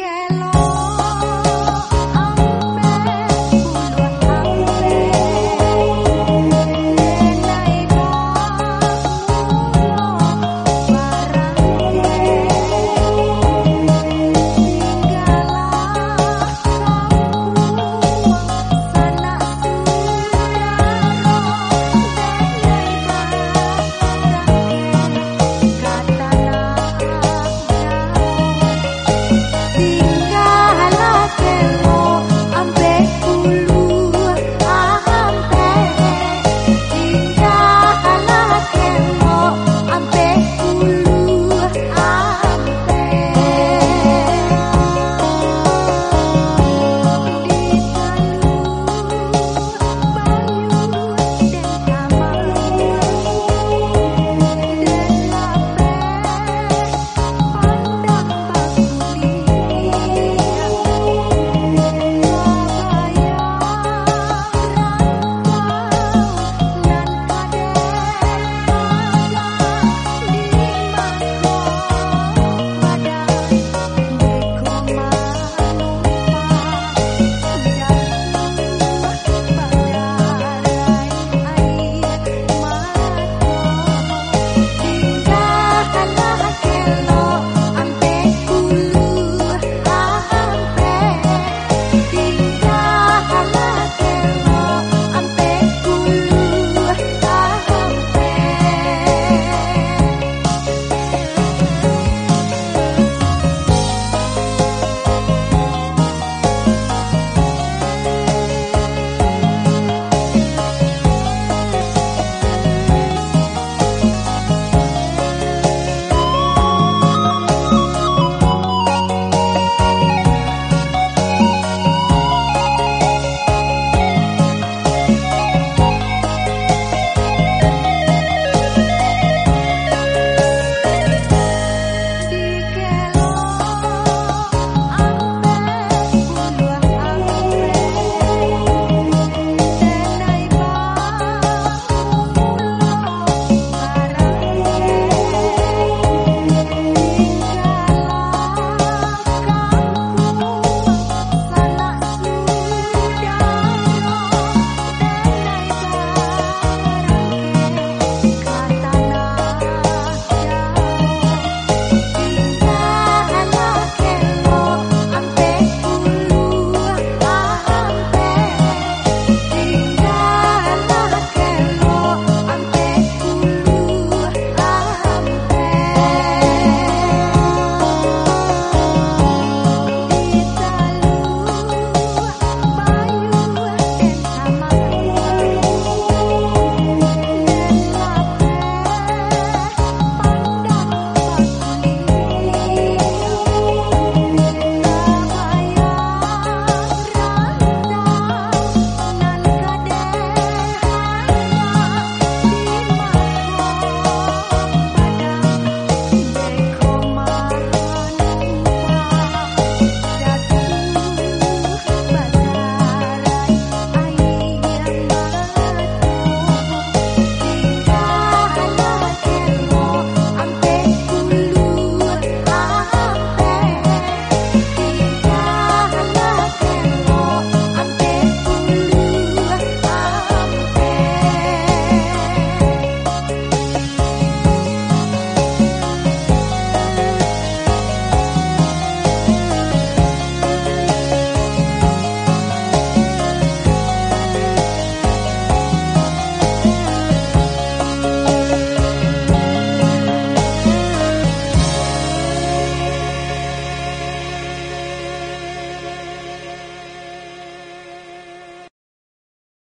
que lo